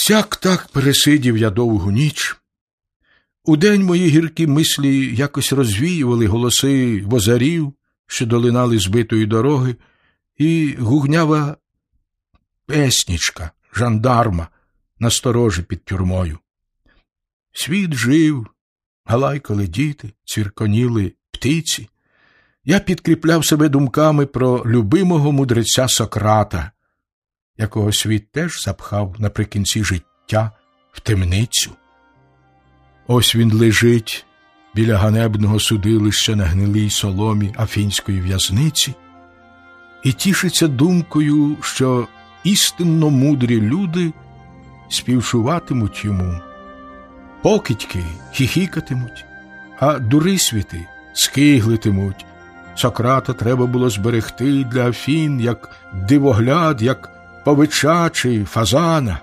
Сяк так пересидів я довгу ніч. Удень мої гіркі мислі якось розвіювали голоси возарів, що долинали збитої дороги, і гугнява песнічка, жандарма, насторожі під тюрмою. Світ жив, галайкали діти, цвірконіли птиці. Я підкріпляв себе думками про любимого мудреця Сократа, якого світ теж запхав наприкінці життя в темницю. Ось він лежить біля ганебного судилища на гнилій соломі афінської в'язниці і тішиться думкою, що істинно мудрі люди співчуватимуть йому, покидьки хіхікатимуть, а дурисвіти скиглитимуть. Сократа треба було зберегти для Афін як дивогляд, як повичачий фазана.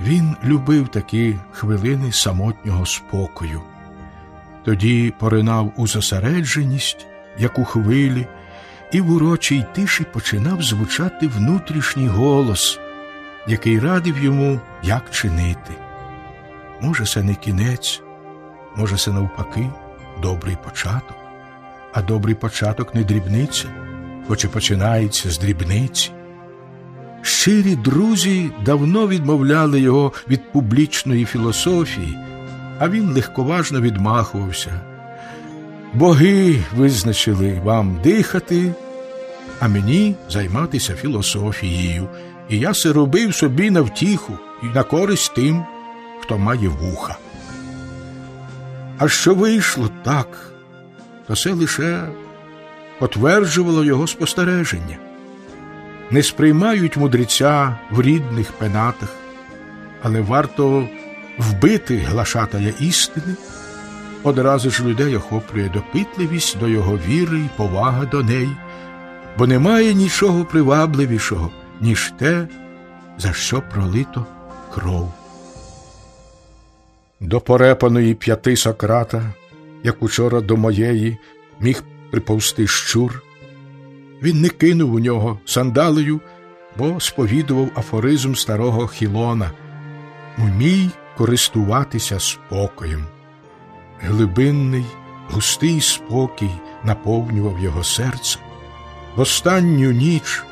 Він любив такі хвилини самотнього спокою. Тоді поринав у зосередженість, як у хвилі, і в урочій тиші починав звучати внутрішній голос, який радив йому, як чинити. Може, це не кінець, може, це навпаки, добрий початок, а добрий початок не дрібниця, хоч і починається з дрібниці. Щирі друзі давно відмовляли його від публічної філософії, а він легковажно відмахувався. Боги визначили вам дихати, а мені займатися філософією, і я се робив собі на втіху і на користь тим, хто має вуха. А що вийшло так, то це лише потверджувало його спостереження не сприймають мудреця в рідних пенатах, але варто вбити глашатая істини, одразу ж людей охоплює допитливість до його віри і повага до неї, бо немає нічого привабливішого, ніж те, за що пролито кров. До порепаної п'яти Сократа, як учора до моєї, міг приповсти щур. Він не кинув у нього сандалею, бо сповідував афоризм старого Хілона Умій користуватися спокоєм. Глибинний, густий спокій наповнював його серце. В останню ніч,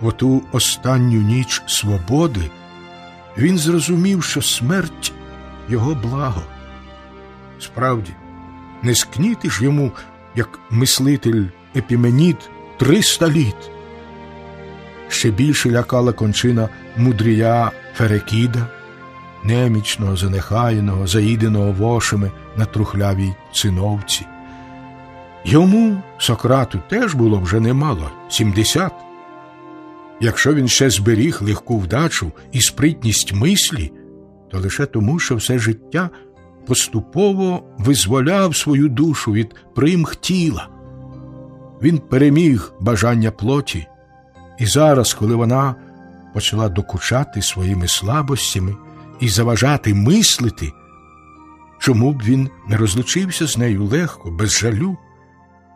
в оту останню ніч свободи, він зрозумів, що смерть його благо. Справді, не скніти ж йому, як мислитель епіменіт, триста літ. Ще більше лякала кончина мудрія Ферекіда, немічного, занехаяного, заїденого вошами на трухлявій циновці. Йому, Сократу, теж було вже немало сімдесят. Якщо він ще зберіг легку вдачу і спритність мислі, то лише тому, що все життя поступово визволяв свою душу від примх тіла. Він переміг бажання плоті, і зараз, коли вона почала докучати своїми слабостями і заважати мислити, чому б він не розлучився з нею легко, без жалю,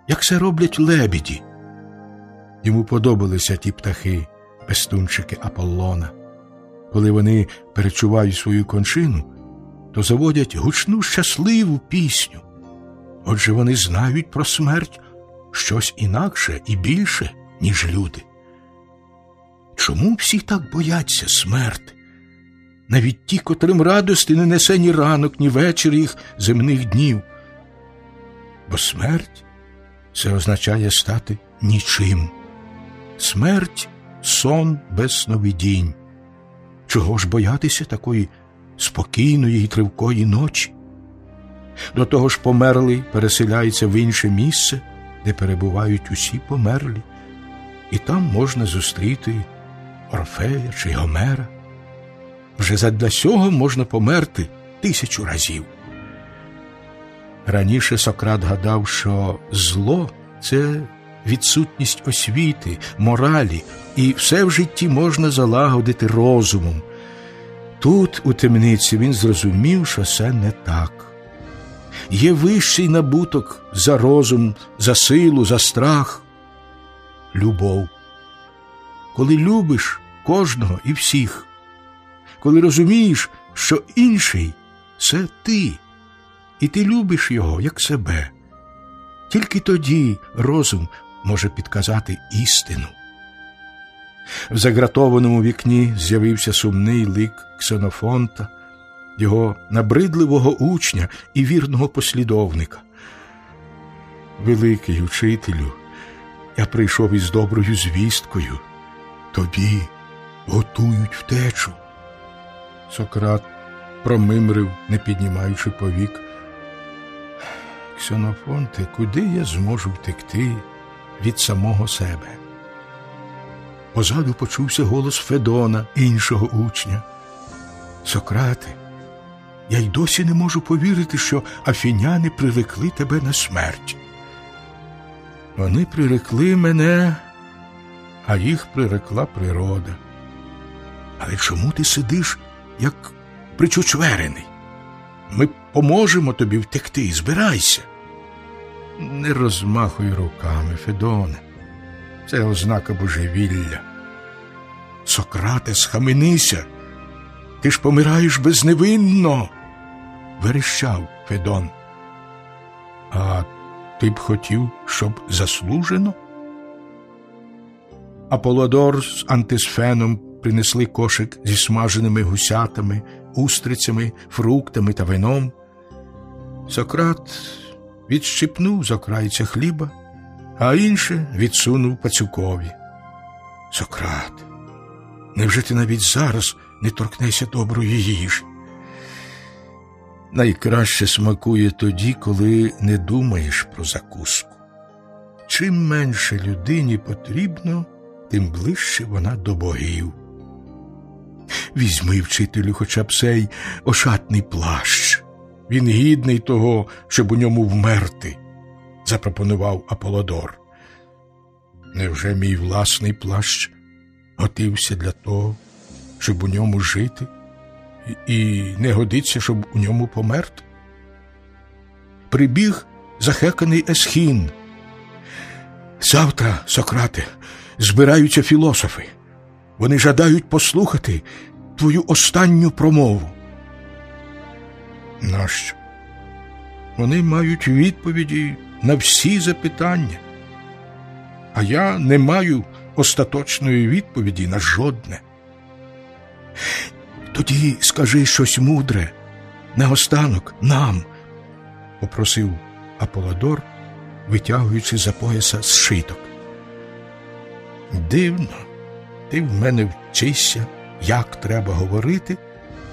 як це роблять лебіді. Йому подобалися ті птахи, пестунчики Аполлона. Коли вони перечувають свою кончину, то заводять гучну щасливу пісню. Отже, вони знають про смерть щось інакше і більше, ніж люди. Чому всі так бояться смерти? Навіть ті, котрим радости не несе ні ранок, ні вечір їх земних днів. Бо смерть це означає стати нічим. Смерть сон без сновидінь. Чого ж боятися такої спокійної і тривкої ночі? До того ж померлий переселяється в інше місце де перебувають усі померлі, і там можна зустріти Орфея чи Гомера. Вже задля сього можна померти тисячу разів. Раніше Сократ гадав, що зло це відсутність освіти, моралі, і все в житті можна залагодити розумом. Тут, у темниці, він зрозумів, що це не так є вищий набуток за розум, за силу, за страх, любов. Коли любиш кожного і всіх, коли розумієш, що інший це ти, і ти любиш його як себе. Тільки тоді розум може підказати істину. В загратованому вікні з'явився сумний лик Ксенофонта, його набридливого учня і вірного послідовника. Великий учителю, я прийшов із доброю звісткою. Тобі готують втечу. Сократ промимрив, не піднімаючи повік. Ксенофонте, куди я зможу втекти від самого себе? Позаду почувся голос Федона, іншого учня. Сократе, я й досі не можу повірити, що афіняни прирекли тебе на смерть. Вони прирекли мене, а їх прирекла природа. Але чому ти сидиш, як причучверений? Ми поможемо тобі втекти, збирайся. Не розмахуй руками, Федоне. Це ознака божевілля. Сократе, схаменися. Ти ж помираєш безневинно, верещав Федон. А ти б хотів, щоб заслужено? Аполлодор з антисфеном принесли кошик зі смаженими гусятами, устрицями, фруктами та вином. Сократ відщипнув з окрайця хліба, а інше відсунув пацюкові. Сократ, невже ти навіть зараз не торкнешся доброї їжі? Найкраще смакує тоді, коли не думаєш про закуску. Чим менше людині потрібно, тим ближче вона до богів. Візьми, вчителю, хоча б цей ошатний плащ. Він гідний того, щоб у ньому вмерти, запропонував Аполлодор. Невже мій власний плащ готився для того, щоб у ньому жити, і не годиться, щоб у ньому померти? Прибіг захеканий Есхін. Завтра, Сократе, збираються філософи. Вони жадають послухати твою останню промову. Нащо? Вони мають відповіді на всі запитання, а я не маю остаточної відповіді на жодне. Тоді скажи щось мудре, наостанок нам, попросив Аполлодор, витягуючи за пояса зшиток. Дивно, ти в мене вчишся, як треба говорити,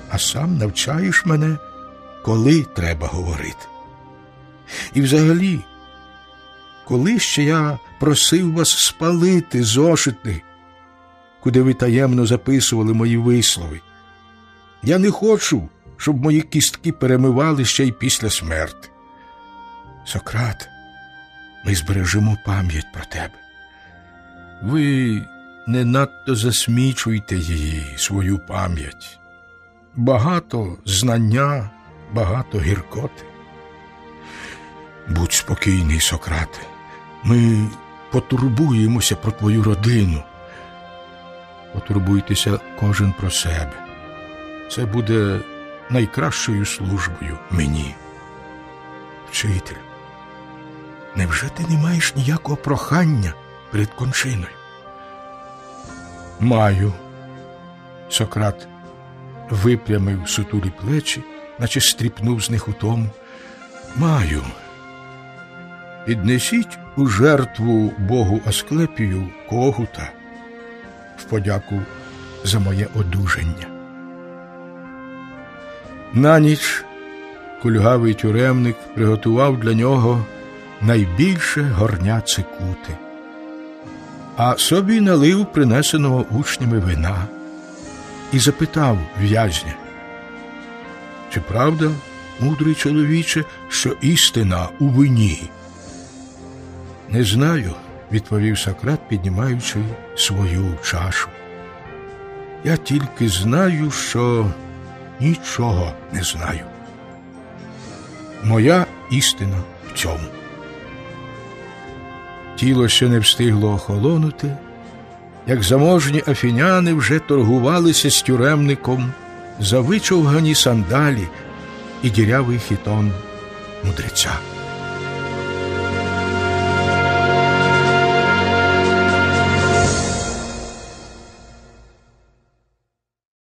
а сам навчаєш мене, коли треба говорити. І взагалі, коли ще я просив вас спалити зошити, куди ви таємно записували мої вислови. Я не хочу, щоб мої кістки перемивали ще й після смерти. Сократ, ми збережемо пам'ять про тебе. Ви не надто засмічуйте її, свою пам'ять. Багато знання, багато гіркоти. Будь спокійний, Сократе, ми потурбуємося про твою родину. Потурбуйтеся кожен про себе. Це буде найкращою службою мені. Вчитель, невже ти не маєш ніякого прохання перед кончиною? Маю. Сократ випрямив сутулі плечі, наче стріпнув з них у тому. Маю. Піднесіть у жертву Богу Асклепію когута в подяку за моє одужання. На ніч кульгавий тюремник приготував для нього найбільше горня цикути, а собі налив принесеного учнями вина і запитав в'язня, чи правда, мудрий чоловіче, що істина у вині? Не знаю, відповів Сократ, піднімаючи свою чашу. Я тільки знаю, що нічого не знаю. Моя істина в цьому. Тіло ще не встигло охолонути, як заможні афіняни вже торгувалися з тюремником за вичовгані сандалі і дірявий хітон мудреця.